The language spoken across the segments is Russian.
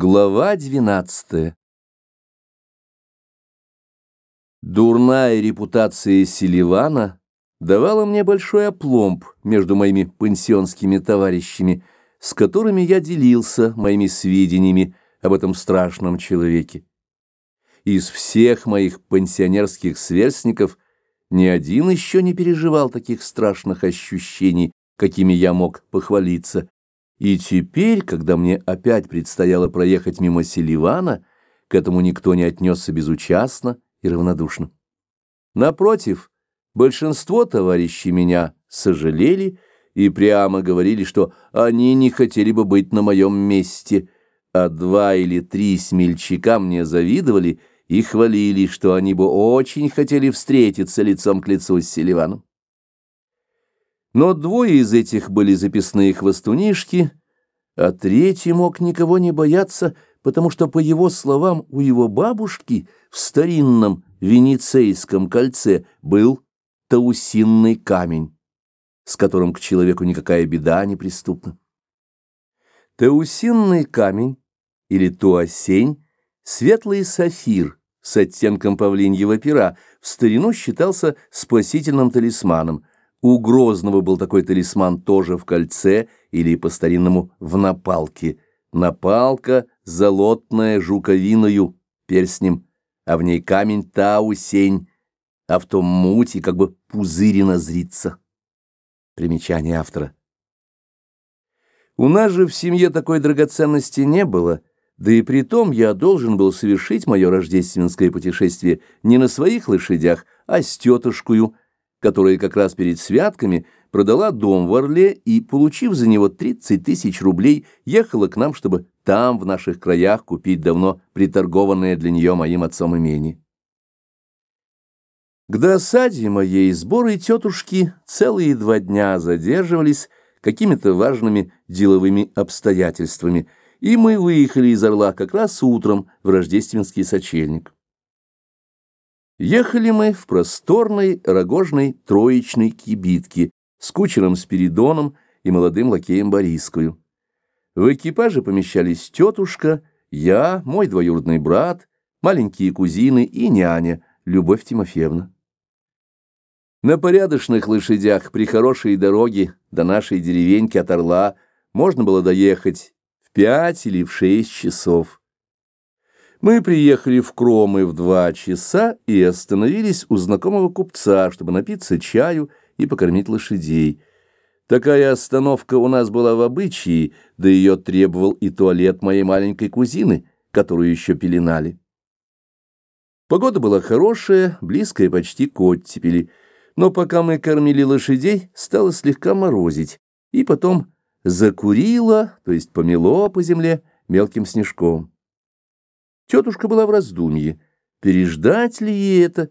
Глава двенадцатая Дурная репутация Селивана давала мне большой опломб между моими пансионскими товарищами, с которыми я делился моими сведениями об этом страшном человеке. Из всех моих пансионерских сверстников ни один еще не переживал таких страшных ощущений, какими я мог похвалиться, и теперь, когда мне опять предстояло проехать мимо Селивана, к этому никто не отнесся безучастно и равнодушно. Напротив, большинство товарищей меня сожалели и прямо говорили, что они не хотели бы быть на моем месте, а два или три смельчака мне завидовали и хвалили, что они бы очень хотели встретиться лицом к лицу с Селиваном. Но двое из этих были записные хвостунишки, а третий мог никого не бояться, потому что, по его словам, у его бабушки в старинном венецейском кольце был таусинный камень, с которым к человеку никакая беда не приступна. Таусинный камень или туосень — светлый сафир с оттенком павлиньего пера, в старину считался спасительным талисманом — у Грозного был такой талисман тоже в кольце или по-старинному в напалке. Напалка золотная жуковиною перстнем, а в ней камень таусень, а в том мути как бы пузырина зрится. Примечание автора. У нас же в семье такой драгоценности не было, да и при том я должен был совершить мое рождественское путешествие не на своих лошадях, а с тетушкою, которая как раз перед святками продала дом в Орле и, получив за него 30 тысяч рублей, ехала к нам, чтобы там, в наших краях, купить давно приторгованное для нее моим отцом имение. К досаде моей сборы тетушки целые два дня задерживались какими-то важными деловыми обстоятельствами, и мы выехали из Орла как раз утром в рождественский сочельник. Ехали мы в просторной рогожной троечной кибитке с кучером Спиридоном и молодым лакеем Борискою. В экипаже помещались тетушка, я, мой двоюродный брат, маленькие кузины и няня Любовь Тимофеевна. На порядочных лошадях при хорошей дороге до нашей деревеньки от Орла можно было доехать в пять или в шесть часов. Мы приехали в Кромы в два часа и остановились у знакомого купца, чтобы напиться чаю и покормить лошадей. Такая остановка у нас была в обычае, да ее требовал и туалет моей маленькой кузины, которую еще пеленали. Погода была хорошая, близкая почти к оттепели, но пока мы кормили лошадей, стало слегка морозить, и потом закурило, то есть помело по земле мелким снежком. Тетушка была в раздумье, переждать ли ей это,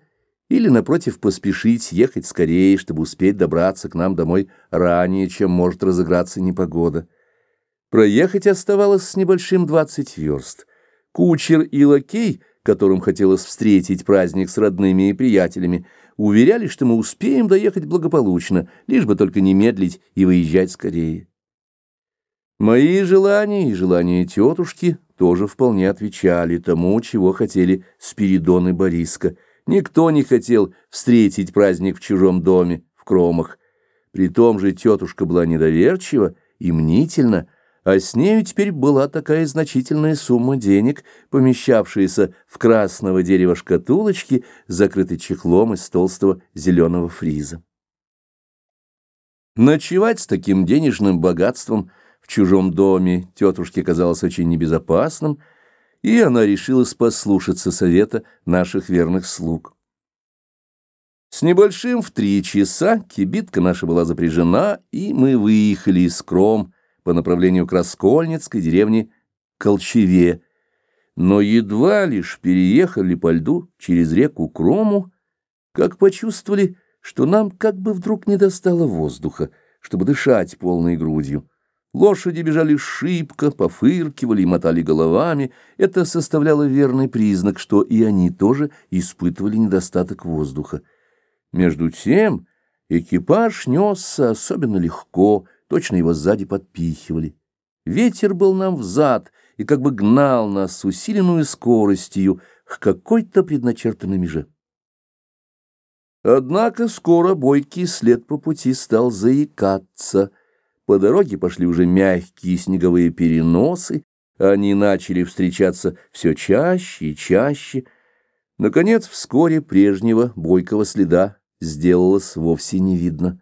или, напротив, поспешить ехать скорее, чтобы успеть добраться к нам домой ранее, чем может разыграться непогода. Проехать оставалось с небольшим двадцать верст. Кучер и лакей, которым хотелось встретить праздник с родными и приятелями, уверяли, что мы успеем доехать благополучно, лишь бы только не медлить и выезжать скорее. Мои желания и желания тетушки тоже вполне отвечали тому, чего хотели Спиридон и Бориска. Никто не хотел встретить праздник в чужом доме, в Кромах. При том же тетушка была недоверчива и мнительна, а с нею теперь была такая значительная сумма денег, помещавшаяся в красного дерева шкатулочки, закрытой чехлом из толстого зеленого фриза. Ночевать с таким денежным богатством – чужом доме тетушке казалось очень небезопасным, и она решилась послушаться совета наших верных слуг. С небольшим в три часа кибитка наша была запряжена, и мы выехали из Кром по направлению к Раскольницкой деревне Колчеве, но едва лишь переехали по льду через реку Крому, как почувствовали, что нам как бы вдруг не достало воздуха, чтобы дышать полной грудью. Лошади бежали шибко, пофыркивали и мотали головами. Это составляло верный признак, что и они тоже испытывали недостаток воздуха. Между тем экипаж несся особенно легко, точно его сзади подпихивали. Ветер был нам взад, и как бы гнал нас с усиленную скоростью к какой-то предначертанной меже. Однако скоро бойкий след по пути стал заикаться. По дороге пошли уже мягкие снеговые переносы, они начали встречаться все чаще и чаще. Наконец, вскоре прежнего бойкого следа сделалось вовсе не видно.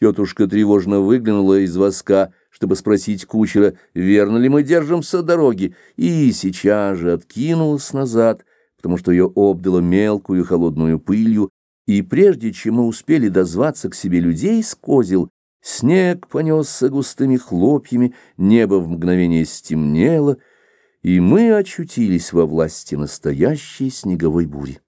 Тетушка тревожно выглянула из воска, чтобы спросить кучера, верно ли мы держимся дороги, и сейчас же откинулась назад, потому что ее обдало мелкую холодную пылью, и прежде чем мы успели дозваться к себе людей с козел, снег понесся густыми хлопьями, небо в мгновение стемнело, и мы очутились во власти настоящей снеговой бури.